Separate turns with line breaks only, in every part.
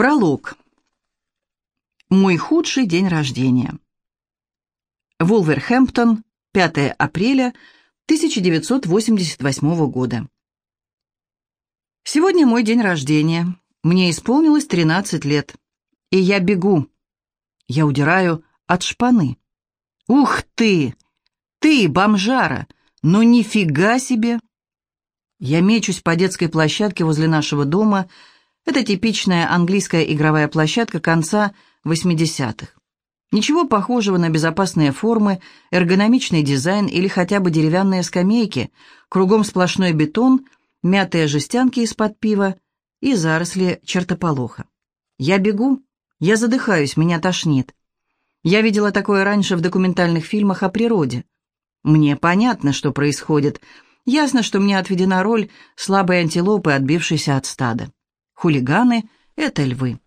Пролог. Мой худший день рождения. Вулверхэмптон, 5 апреля 1988 года. Сегодня мой день рождения. Мне исполнилось 13 лет. И я бегу. Я удираю от шпаны. Ух ты! Ты, бомжара! Ну нифига себе! Я мечусь по детской площадке возле нашего дома. Это типичная английская игровая площадка конца 80-х. Ничего похожего на безопасные формы, эргономичный дизайн или хотя бы деревянные скамейки, кругом сплошной бетон, мятые жестянки из-под пива и заросли чертополоха. Я бегу, я задыхаюсь, меня тошнит. Я видела такое раньше в документальных фильмах о природе. Мне понятно, что происходит. Ясно, что мне отведена роль слабой антилопы, отбившейся от стада. Хулиганы — это львы.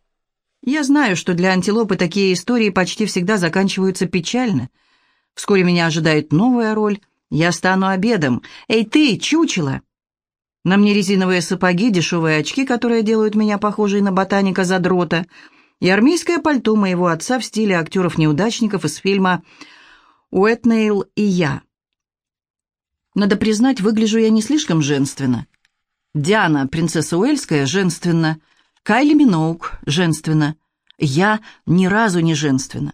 Я знаю, что для антилопы такие истории почти всегда заканчиваются печально. Вскоре меня ожидает новая роль. Я стану обедом. Эй ты, чучело! На мне резиновые сапоги, дешевые очки, которые делают меня похожей на ботаника-задрота, и армейское пальто моего отца в стиле актеров-неудачников из фильма «Уэтнейл и я». Надо признать, выгляжу я не слишком женственно. Диана, принцесса Уэльская, женственно – Кайли Миноук женственно. Я ни разу не женственно.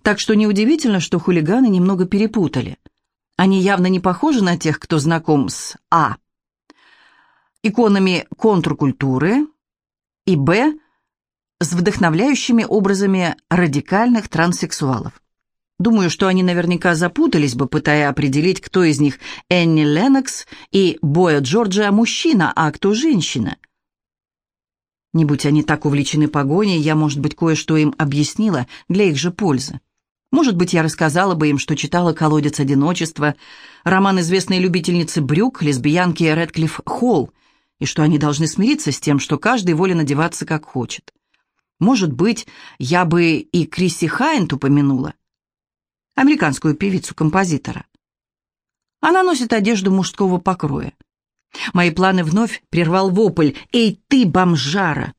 Так что неудивительно, что хулиганы немного перепутали. Они явно не похожи на тех, кто знаком с А. Иконами контркультуры и Б. с вдохновляющими образами радикальных транссексуалов. Думаю, что они наверняка запутались бы, пытая определить, кто из них Энни Леннокс и Боя Джорджия мужчина, а кто женщина – не будь они так увлечены погоней, я, может быть, кое-что им объяснила для их же пользы. Может быть, я рассказала бы им, что читала «Колодец одиночества», роман известной любительницы брюк, лесбиянки Редклифф Холл, и что они должны смириться с тем, что каждый волен одеваться как хочет. Может быть, я бы и Крисси Хайнт упомянула, американскую певицу-композитора. Она носит одежду мужского покроя. Мои планы вновь прервал вопль. «Эй, ты, бомжара!»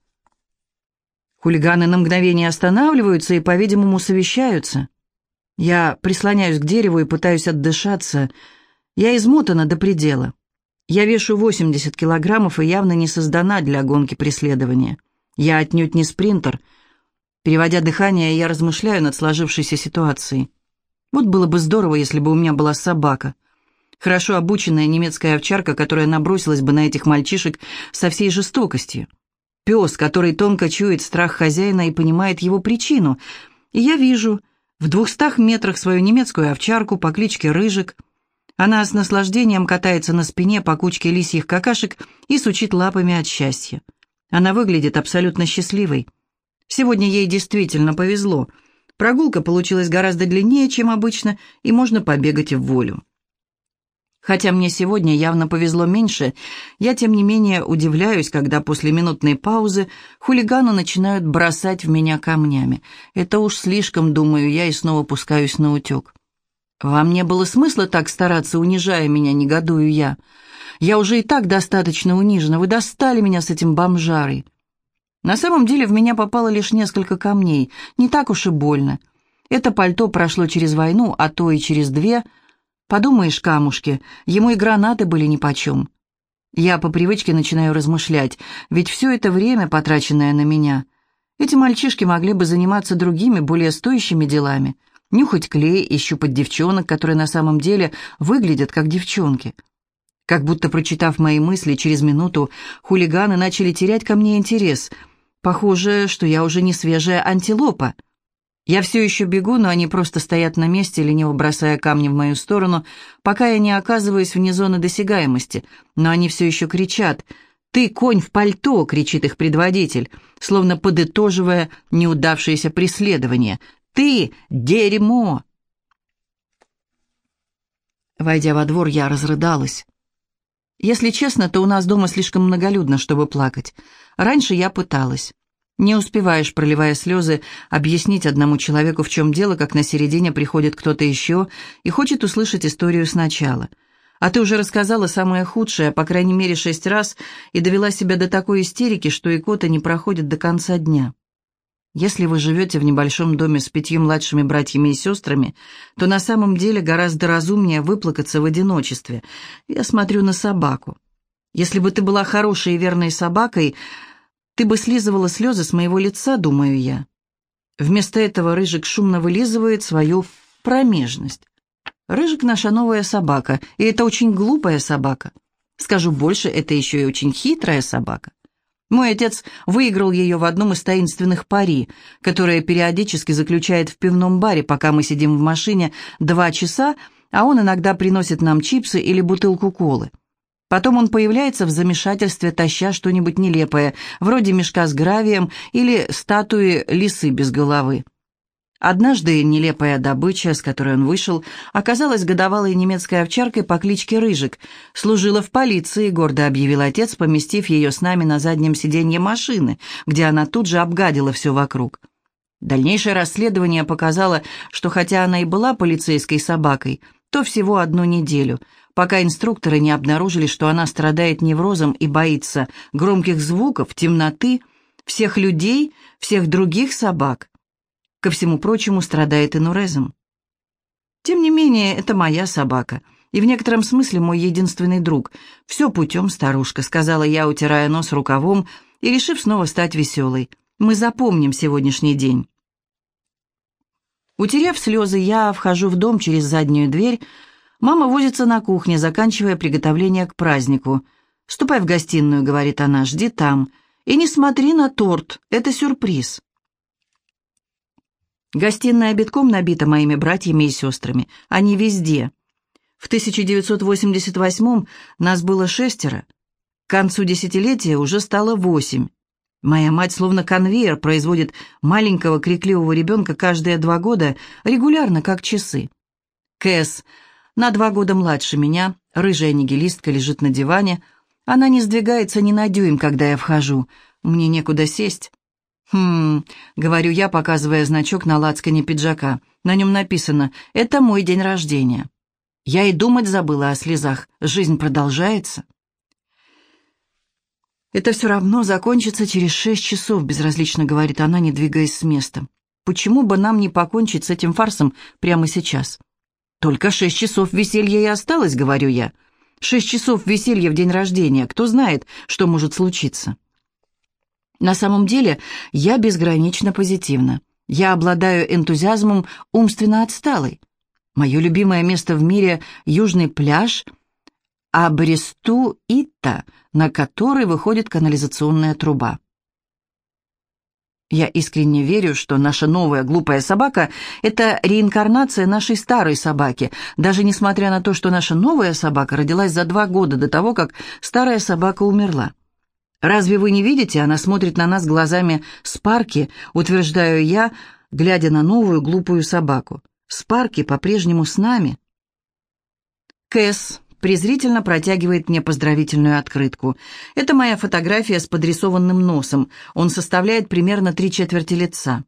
Хулиганы на мгновение останавливаются и, по-видимому, совещаются. Я прислоняюсь к дереву и пытаюсь отдышаться. Я измотана до предела. Я вешу 80 килограммов и явно не создана для гонки преследования. Я отнюдь не спринтер. Переводя дыхание, я размышляю над сложившейся ситуацией. Вот было бы здорово, если бы у меня была собака. Хорошо обученная немецкая овчарка, которая набросилась бы на этих мальчишек со всей жестокостью. Пес, который тонко чует страх хозяина и понимает его причину. И я вижу в двухстах метрах свою немецкую овчарку по кличке Рыжик. Она с наслаждением катается на спине по кучке лисьих какашек и сучит лапами от счастья. Она выглядит абсолютно счастливой. Сегодня ей действительно повезло. Прогулка получилась гораздо длиннее, чем обычно, и можно побегать в волю. Хотя мне сегодня явно повезло меньше, я, тем не менее, удивляюсь, когда после минутной паузы хулиганы начинают бросать в меня камнями. Это уж слишком, думаю я, и снова пускаюсь на утек. Вам не было смысла так стараться, унижая меня, негодую я. Я уже и так достаточно унижена, вы достали меня с этим бомжарой. На самом деле в меня попало лишь несколько камней, не так уж и больно. Это пальто прошло через войну, а то и через две – Подумаешь, камушки, ему и гранаты были нипочем. Я по привычке начинаю размышлять, ведь все это время, потраченное на меня, эти мальчишки могли бы заниматься другими, более стоящими делами. Нюхать клей и щупать девчонок, которые на самом деле выглядят как девчонки. Как будто прочитав мои мысли, через минуту хулиганы начали терять ко мне интерес. Похоже, что я уже не свежая антилопа. Я все еще бегу, но они просто стоят на месте, лениво бросая камни в мою сторону, пока я не оказываюсь вне зоны досягаемости. Но они все еще кричат. «Ты конь в пальто!» — кричит их предводитель, словно подытоживая неудавшееся преследование. «Ты — дерьмо!» Войдя во двор, я разрыдалась. Если честно, то у нас дома слишком многолюдно, чтобы плакать. Раньше я пыталась. Не успеваешь, проливая слезы, объяснить одному человеку, в чем дело, как на середине приходит кто-то еще и хочет услышать историю сначала. А ты уже рассказала самое худшее, по крайней мере, шесть раз, и довела себя до такой истерики, что икота не проходит до конца дня. Если вы живете в небольшом доме с пятью младшими братьями и сестрами, то на самом деле гораздо разумнее выплакаться в одиночестве. Я смотрю на собаку. Если бы ты была хорошей и верной собакой, ты бы слизывала слезы с моего лица, думаю я. Вместо этого Рыжик шумно вылизывает свою промежность. Рыжик — наша новая собака, и это очень глупая собака. Скажу больше, это еще и очень хитрая собака. Мой отец выиграл ее в одном из таинственных пари, которое периодически заключает в пивном баре, пока мы сидим в машине два часа, а он иногда приносит нам чипсы или бутылку колы. Потом он появляется в замешательстве, таща что-нибудь нелепое, вроде мешка с гравием или статуи лисы без головы. Однажды нелепая добыча, с которой он вышел, оказалась годовалой немецкой овчаркой по кличке Рыжик. Служила в полиции, гордо объявил отец, поместив ее с нами на заднем сиденье машины, где она тут же обгадила все вокруг. Дальнейшее расследование показало, что хотя она и была полицейской собакой, то всего одну неделю, пока инструкторы не обнаружили, что она страдает неврозом и боится громких звуков, темноты, всех людей, всех других собак. Ко всему прочему, страдает инурезом. Тем не менее, это моя собака, и в некотором смысле мой единственный друг. «Все путем, старушка», — сказала я, утирая нос рукавом и решив снова стать веселой. «Мы запомним сегодняшний день». Утерев слезы, я вхожу в дом через заднюю дверь. Мама возится на кухне, заканчивая приготовление к празднику. «Ступай в гостиную», — говорит она, — «жди там. И не смотри на торт, это сюрприз». Гостиная битком набита моими братьями и сестрами. Они везде. В 1988 нас было шестеро. К концу десятилетия уже стало восемь. Моя мать словно конвейер производит маленького крикливого ребенка каждые два года, регулярно, как часы. Кэс, на два года младше меня, рыжая нигилистка лежит на диване. Она не сдвигается ни на дюйм, когда я вхожу. Мне некуда сесть. «Хм...» — говорю я, показывая значок на лацкане пиджака. На нем написано «Это мой день рождения». Я и думать забыла о слезах. Жизнь продолжается. «Это все равно закончится через шесть часов», — безразлично говорит она, не двигаясь с места. «Почему бы нам не покончить с этим фарсом прямо сейчас?» «Только шесть часов веселья и осталось», — говорю я. «Шесть часов веселья в день рождения. Кто знает, что может случиться?» На самом деле я безгранично позитивна. Я обладаю энтузиазмом умственно отсталой. Мое любимое место в мире — южный пляж Абресту-Итта, на который выходит канализационная труба. Я искренне верю, что наша новая глупая собака — это реинкарнация нашей старой собаки, даже несмотря на то, что наша новая собака родилась за два года до того, как старая собака умерла. «Разве вы не видите?» Она смотрит на нас глазами Спарки, утверждаю я, глядя на новую глупую собаку. Спарки по-прежнему с нами. Кэс презрительно протягивает мне поздравительную открытку. Это моя фотография с подрисованным носом. Он составляет примерно три четверти лица.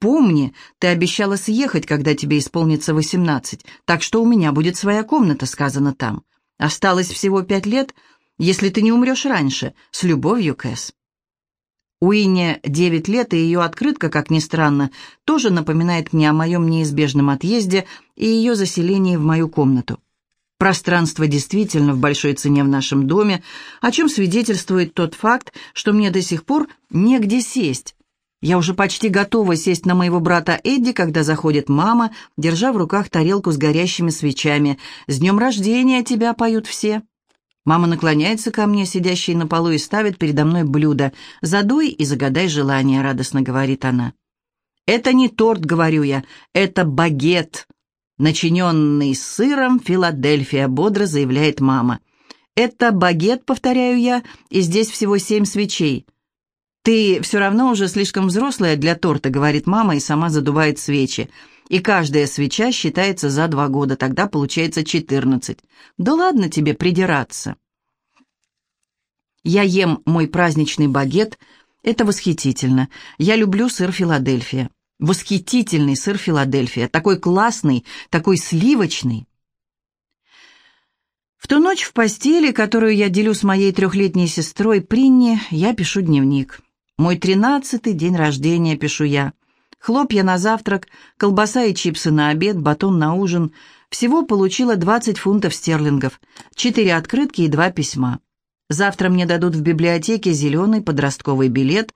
«Помни, ты обещала съехать, когда тебе исполнится восемнадцать, так что у меня будет своя комната», — сказано там. «Осталось всего пять лет», — если ты не умрешь раньше. С любовью, Кэс». Уинне девять лет, и ее открытка, как ни странно, тоже напоминает мне о моем неизбежном отъезде и ее заселении в мою комнату. Пространство действительно в большой цене в нашем доме, о чем свидетельствует тот факт, что мне до сих пор негде сесть. Я уже почти готова сесть на моего брата Эдди, когда заходит мама, держа в руках тарелку с горящими свечами. «С днем рождения тебя поют все!» Мама наклоняется ко мне, сидящей на полу, и ставит передо мной блюдо. «Задуй и загадай желание», — радостно говорит она. «Это не торт», — говорю я, — «это багет». «Начиненный сыром Филадельфия», — бодро заявляет мама. «Это багет», — повторяю я, — «и здесь всего семь свечей». «Ты все равно уже слишком взрослая для торта», — говорит мама и сама задувает свечи и каждая свеча считается за два года, тогда получается четырнадцать. Да ладно тебе придираться. Я ем мой праздничный багет, это восхитительно. Я люблю сыр Филадельфия. Восхитительный сыр Филадельфия, такой классный, такой сливочный. В ту ночь в постели, которую я делю с моей трехлетней сестрой Принни, я пишу дневник. Мой тринадцатый день рождения, пишу я. Хлопья на завтрак, колбаса и чипсы на обед, батон на ужин. Всего получила 20 фунтов стерлингов, 4 открытки и 2 письма. Завтра мне дадут в библиотеке зеленый подростковый билет.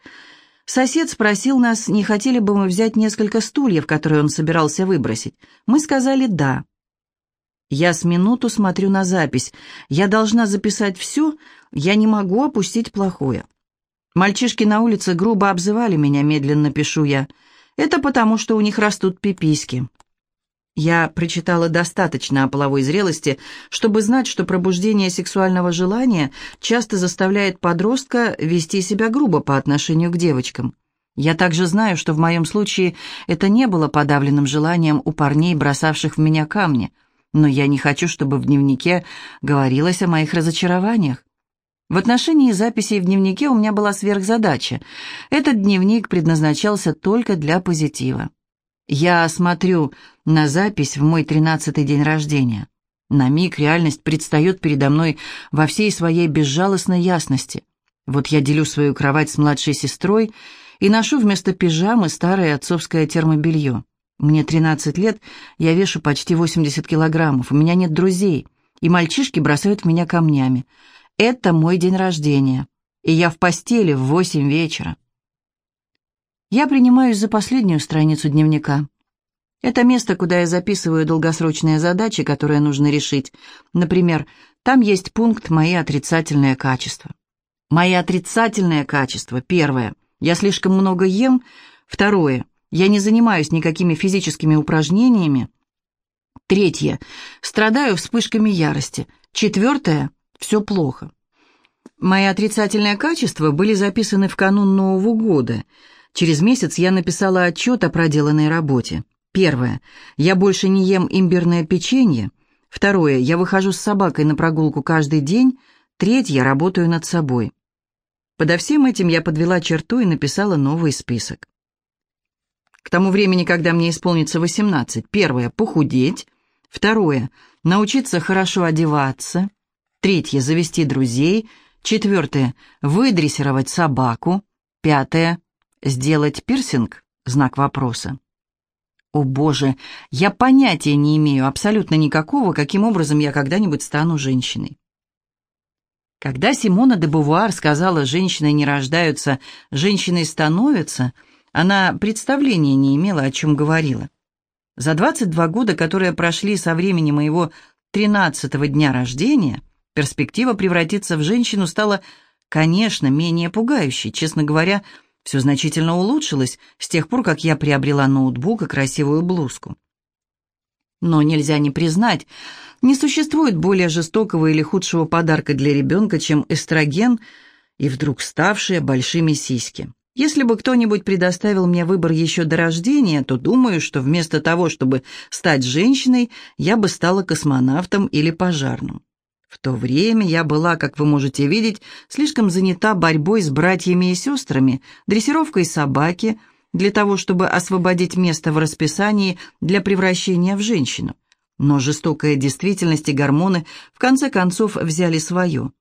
Сосед спросил нас, не хотели бы мы взять несколько стульев, которые он собирался выбросить. Мы сказали «да». Я с минуту смотрю на запись. Я должна записать все, я не могу опустить плохое. Мальчишки на улице грубо обзывали меня, медленно пишу я. Это потому, что у них растут пиписьки. Я прочитала достаточно о половой зрелости, чтобы знать, что пробуждение сексуального желания часто заставляет подростка вести себя грубо по отношению к девочкам. Я также знаю, что в моем случае это не было подавленным желанием у парней, бросавших в меня камни – но я не хочу, чтобы в дневнике говорилось о моих разочарованиях. В отношении записей в дневнике у меня была сверхзадача. Этот дневник предназначался только для позитива. Я смотрю на запись в мой тринадцатый день рождения. На миг реальность предстает передо мной во всей своей безжалостной ясности. Вот я делю свою кровать с младшей сестрой и ношу вместо пижамы старое отцовское термобелье. Мне 13 лет, я вешу почти 80 килограммов, у меня нет друзей, и мальчишки бросают меня камнями. Это мой день рождения, и я в постели в 8 вечера. Я принимаюсь за последнюю страницу дневника. Это место, куда я записываю долгосрочные задачи, которые нужно решить. Например, там есть пункт «Мои отрицательные качества». Мои отрицательные качества. Первое. Я слишком много ем. Второе. Я не занимаюсь никакими физическими упражнениями. Третье. Страдаю вспышками ярости. Четвертое. Все плохо. Мои отрицательные качества были записаны в канун Нового года. Через месяц я написала отчет о проделанной работе. Первое. Я больше не ем имбирное печенье. Второе. Я выхожу с собакой на прогулку каждый день. Третье. Работаю над собой. Подо всем этим я подвела черту и написала новый список. К тому времени, когда мне исполнится 18, первое – похудеть, второе – научиться хорошо одеваться, третье – завести друзей, четвертое – выдрессировать собаку, пятое – сделать пирсинг, знак вопроса. О боже, я понятия не имею абсолютно никакого, каким образом я когда-нибудь стану женщиной. Когда Симона де Бувуар сказала «женщины не рождаются, женщины становятся», она представления не имела, о чем говорила. За 22 года, которые прошли со времени моего 13-го дня рождения, перспектива превратиться в женщину стала, конечно, менее пугающей. Честно говоря, все значительно улучшилось с тех пор, как я приобрела ноутбук и красивую блузку. Но нельзя не признать, не существует более жестокого или худшего подарка для ребенка, чем эстроген и вдруг ставшие большими сиськи. Если бы кто-нибудь предоставил мне выбор еще до рождения, то думаю, что вместо того, чтобы стать женщиной, я бы стала космонавтом или пожарным. В то время я была, как вы можете видеть, слишком занята борьбой с братьями и сестрами, дрессировкой собаки, для того, чтобы освободить место в расписании для превращения в женщину. Но жестокая действительность и гормоны в конце концов взяли свое.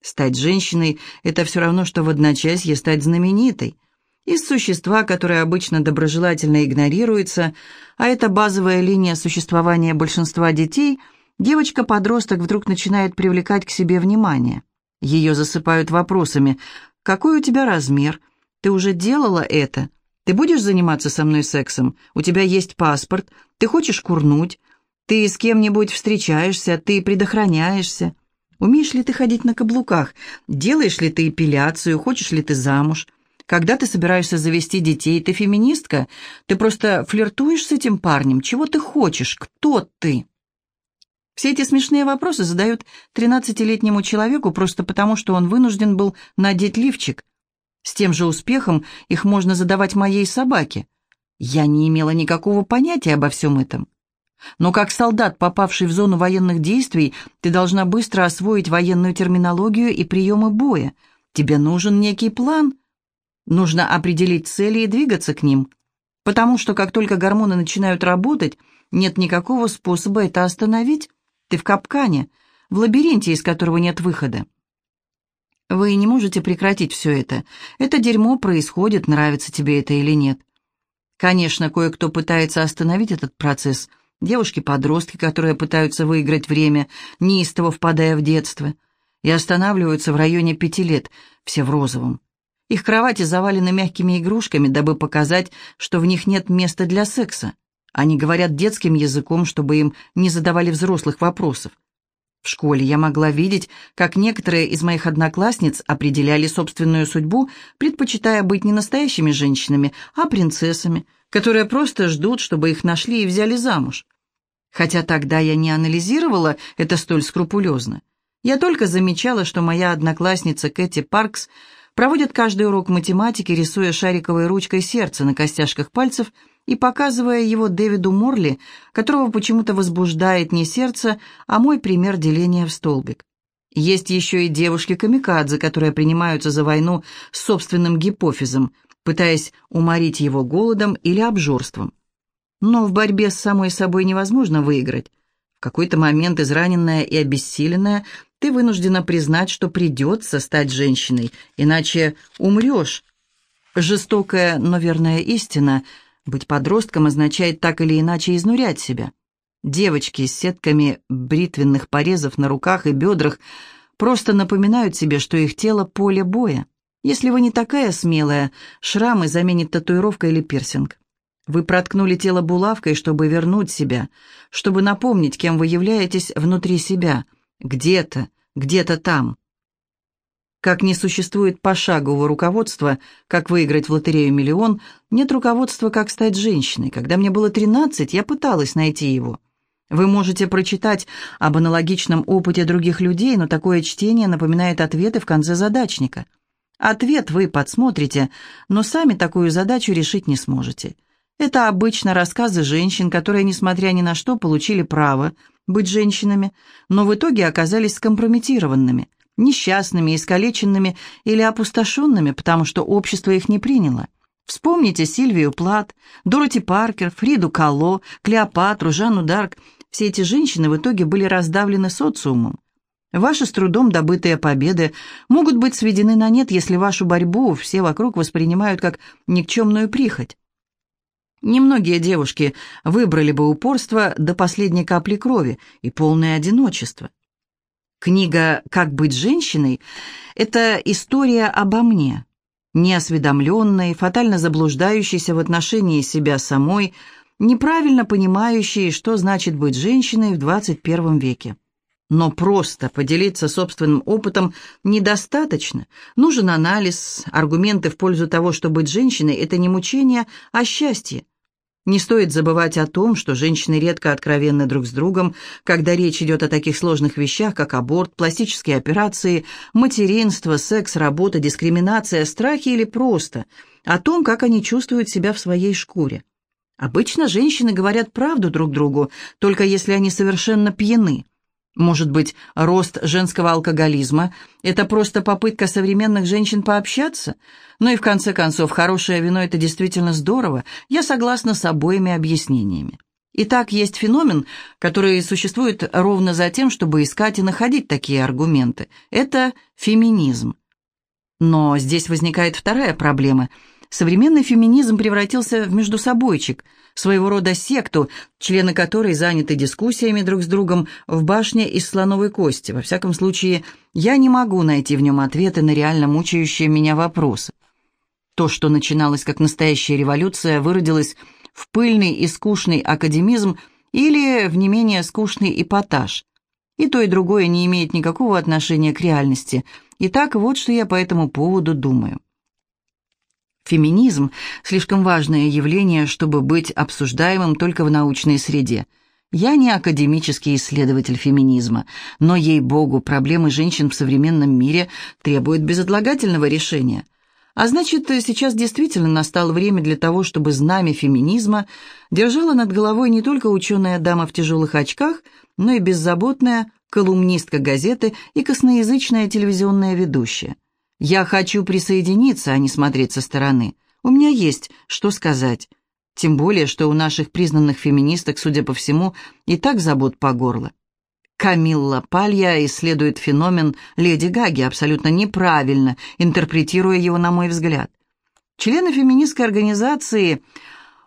Стать женщиной – это все равно, что в одночасье стать знаменитой. Из существа, которое обычно доброжелательно игнорируется, а это базовая линия существования большинства детей, девочка-подросток вдруг начинает привлекать к себе внимание. Ее засыпают вопросами «Какой у тебя размер? Ты уже делала это? Ты будешь заниматься со мной сексом? У тебя есть паспорт? Ты хочешь курнуть? Ты с кем-нибудь встречаешься? Ты предохраняешься?» Умеешь ли ты ходить на каблуках? Делаешь ли ты эпиляцию? Хочешь ли ты замуж? Когда ты собираешься завести детей? Ты феминистка? Ты просто флиртуешь с этим парнем? Чего ты хочешь? Кто ты? Все эти смешные вопросы задают 13-летнему человеку просто потому, что он вынужден был надеть лифчик. С тем же успехом их можно задавать моей собаке. Я не имела никакого понятия обо всем этом. Но как солдат, попавший в зону военных действий, ты должна быстро освоить военную терминологию и приемы боя. Тебе нужен некий план. Нужно определить цели и двигаться к ним. Потому что как только гормоны начинают работать, нет никакого способа это остановить. Ты в капкане. в лабиринте, из которого нет выхода. Вы не можете прекратить все это. Это дерьмо происходит, нравится тебе это или нет. Конечно, кое-кто пытается остановить этот процесс. Девушки-подростки, которые пытаются выиграть время, неистово впадая в детство, и останавливаются в районе пяти лет, все в розовом. Их кровати завалены мягкими игрушками, дабы показать, что в них нет места для секса. Они говорят детским языком, чтобы им не задавали взрослых вопросов. В школе я могла видеть, как некоторые из моих одноклассниц определяли собственную судьбу, предпочитая быть не настоящими женщинами, а принцессами, которые просто ждут, чтобы их нашли и взяли замуж. Хотя тогда я не анализировала это столь скрупулезно. Я только замечала, что моя одноклассница Кэти Паркс проводит каждый урок математики, рисуя шариковой ручкой сердце на костяшках пальцев – и показывая его Дэвиду Морли, которого почему-то возбуждает не сердце, а мой пример деления в столбик. Есть еще и девушки-камикадзе, которые принимаются за войну с собственным гипофизом, пытаясь уморить его голодом или обжорством. Но в борьбе с самой собой невозможно выиграть. В какой-то момент, израненная и обессиленная, ты вынуждена признать, что придется стать женщиной, иначе умрешь. Жестокая, но верная истина — быть подростком означает так или иначе изнурять себя. Девочки с сетками бритвенных порезов на руках и бедрах просто напоминают себе, что их тело – поле боя. Если вы не такая смелая, шрамы заменит татуировка или пирсинг. Вы проткнули тело булавкой, чтобы вернуть себя, чтобы напомнить, кем вы являетесь внутри себя, где-то, где-то там. Как не существует пошагового руководства, как выиграть в лотерею миллион, нет руководства, как стать женщиной. Когда мне было 13, я пыталась найти его. Вы можете прочитать об аналогичном опыте других людей, но такое чтение напоминает ответы в конце задачника. Ответ вы подсмотрите, но сами такую задачу решить не сможете. Это обычно рассказы женщин, которые, несмотря ни на что, получили право быть женщинами, но в итоге оказались скомпрометированными несчастными, искалеченными или опустошенными, потому что общество их не приняло. Вспомните Сильвию Плат, Дороти Паркер, Фриду Кало, Клеопатру, Жанну Дарк. Все эти женщины в итоге были раздавлены социумом. Ваши с трудом добытые победы могут быть сведены на нет, если вашу борьбу все вокруг воспринимают как никчемную прихоть. Немногие девушки выбрали бы упорство до последней капли крови и полное одиночество. Книга «Как быть женщиной» — это история обо мне, неосведомленной, фатально заблуждающейся в отношении себя самой, неправильно понимающей, что значит быть женщиной в 21 веке. Но просто поделиться собственным опытом недостаточно. Нужен анализ, аргументы в пользу того, что быть женщиной – это не мучение, а счастье. Не стоит забывать о том, что женщины редко откровенны друг с другом, когда речь идет о таких сложных вещах, как аборт, пластические операции, материнство, секс, работа, дискриминация, страхи или просто о том, как они чувствуют себя в своей шкуре. Обычно женщины говорят правду друг другу, только если они совершенно пьяны – может быть, рост женского алкоголизма – это просто попытка современных женщин пообщаться? Ну и в конце концов, хорошее вино – это действительно здорово. Я согласна с обоими объяснениями. Итак, есть феномен, который существует ровно за тем, чтобы искать и находить такие аргументы. Это феминизм. Но здесь возникает вторая проблема – Современный феминизм превратился в междусобойчик, своего рода секту, члены которой заняты дискуссиями друг с другом в башне из слоновой кости. Во всяком случае, я не могу найти в нем ответы на реально мучающие меня вопросы. То, что начиналось как настоящая революция, выродилось в пыльный и скучный академизм или в не менее скучный эпатаж. И то, и другое не имеет никакого отношения к реальности. Итак, вот что я по этому поводу думаю. Феминизм – слишком важное явление, чтобы быть обсуждаемым только в научной среде. Я не академический исследователь феминизма, но, ей-богу, проблемы женщин в современном мире требуют безотлагательного решения. А значит, сейчас действительно настало время для того, чтобы знамя феминизма держала над головой не только ученая дама в тяжелых очках, но и беззаботная колумнистка газеты и косноязычная телевизионная ведущая – я хочу присоединиться, а не смотреть со стороны. У меня есть что сказать. Тем более, что у наших признанных феминисток, судя по всему, и так забот по горло. Камилла Палья исследует феномен Леди Гаги абсолютно неправильно, интерпретируя его, на мой взгляд. Члены феминистской организации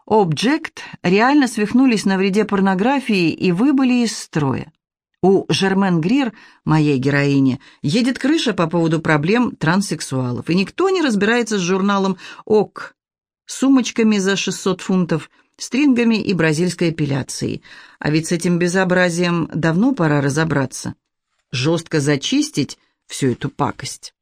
«Обжект» реально свихнулись на вреде порнографии и выбыли из строя. У Жермен Грир, моей героини, едет крыша по поводу проблем транссексуалов, и никто не разбирается с журналом «ОК», сумочками за 600 фунтов, стрингами и бразильской эпиляцией. А ведь с этим безобразием давно пора разобраться. Жестко зачистить всю эту пакость.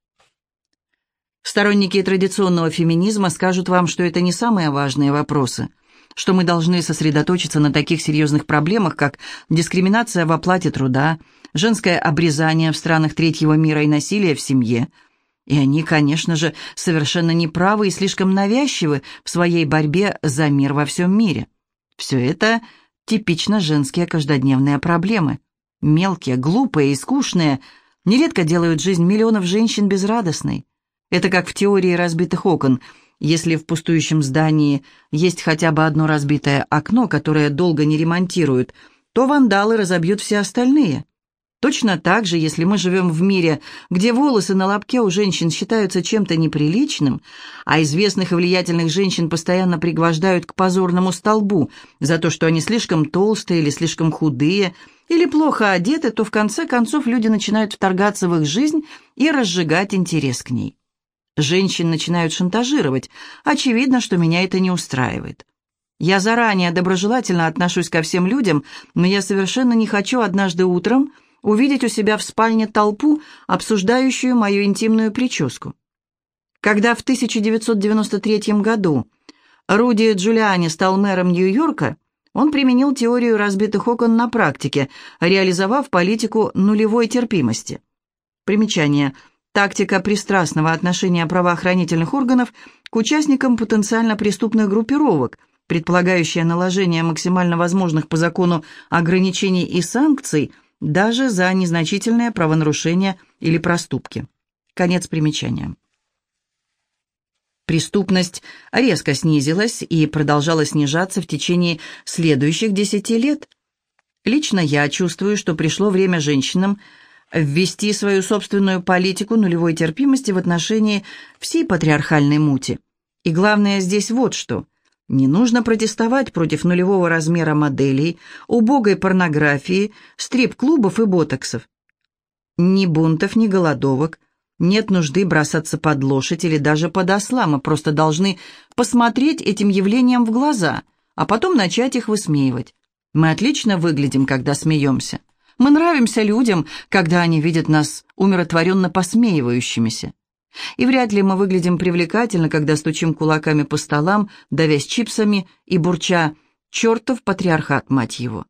Сторонники традиционного феминизма скажут вам, что это не самые важные вопросы – что мы должны сосредоточиться на таких серьезных проблемах, как дискриминация в оплате труда, женское обрезание в странах третьего мира и насилие в семье. И они, конечно же, совершенно неправы и слишком навязчивы в своей борьбе за мир во всем мире. Все это типично женские каждодневные проблемы. Мелкие, глупые и скучные нередко делают жизнь миллионов женщин безрадостной. Это как в теории разбитых окон – если в пустующем здании есть хотя бы одно разбитое окно, которое долго не ремонтируют, то вандалы разобьют все остальные. Точно так же, если мы живем в мире, где волосы на лобке у женщин считаются чем-то неприличным, а известных и влиятельных женщин постоянно пригвождают к позорному столбу за то, что они слишком толстые или слишком худые, или плохо одеты, то в конце концов люди начинают вторгаться в их жизнь и разжигать интерес к ней. Женщин начинают шантажировать. Очевидно, что меня это не устраивает. Я заранее доброжелательно отношусь ко всем людям, но я совершенно не хочу однажды утром увидеть у себя в спальне толпу, обсуждающую мою интимную прическу. Когда в 1993 году Руди Джулиани стал мэром Нью-Йорка, он применил теорию разбитых окон на практике, реализовав политику нулевой терпимости. Примечание – Тактика пристрастного отношения правоохранительных органов к участникам потенциально преступных группировок, предполагающая наложение максимально возможных по закону ограничений и санкций даже за незначительные правонарушения или проступки. Конец примечания. Преступность резко снизилась и продолжала снижаться в течение следующих десяти лет. Лично я чувствую, что пришло время женщинам – ввести свою собственную политику нулевой терпимости в отношении всей патриархальной мути. И главное здесь вот что. Не нужно протестовать против нулевого размера моделей, убогой порнографии, стрип-клубов и ботоксов. Ни бунтов, ни голодовок. Нет нужды бросаться под лошадь или даже под осла. Мы просто должны посмотреть этим явлениям в глаза, а потом начать их высмеивать. Мы отлично выглядим, когда смеемся. Мы нравимся людям, когда они видят нас умиротворенно посмеивающимися. И вряд ли мы выглядим привлекательно, когда стучим кулаками по столам, давясь чипсами и бурча «чертов патриархат, мать его».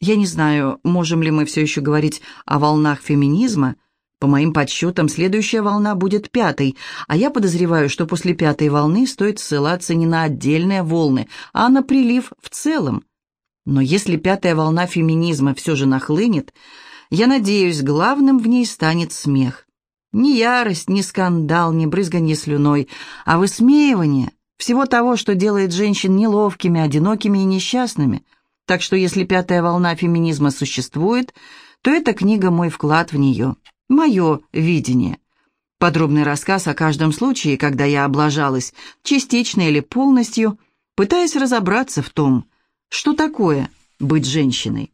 Я не знаю, можем ли мы все еще говорить о волнах феминизма. По моим подсчетам, следующая волна будет пятой, а я подозреваю, что после пятой волны стоит ссылаться не на отдельные волны, а на прилив в целом. Но если пятая волна феминизма все же нахлынет, я надеюсь, главным в ней станет смех. Не ярость, не скандал, не брызганье слюной, а высмеивание всего того, что делает женщин неловкими, одинокими и несчастными. Так что если пятая волна феминизма существует, то эта книга мой вклад в нее, мое видение. Подробный рассказ о каждом случае, когда я облажалась, частично или полностью, пытаясь разобраться в том, что такое быть женщиной?